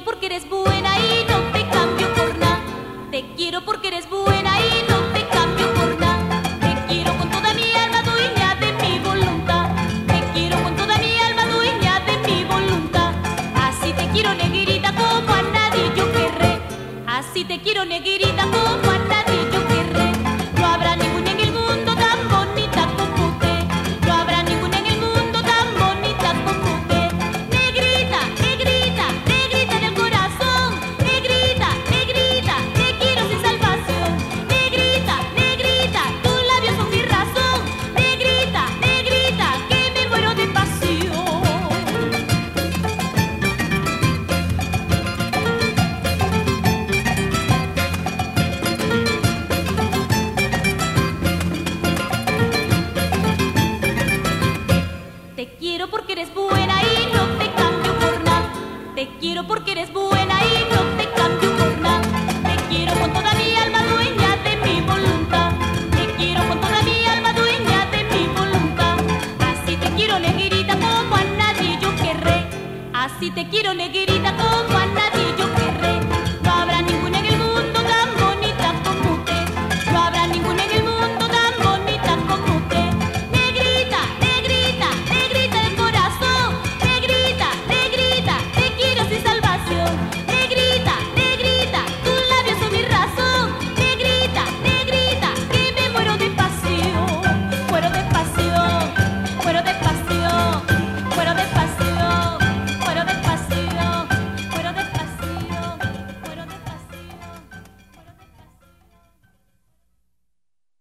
پور کے رسبو نہیں کم کرنا کھیرو پور کے رسبو گرونے گیری گیری دکان جی جو کرے آسی تک کھیر لے گی دکان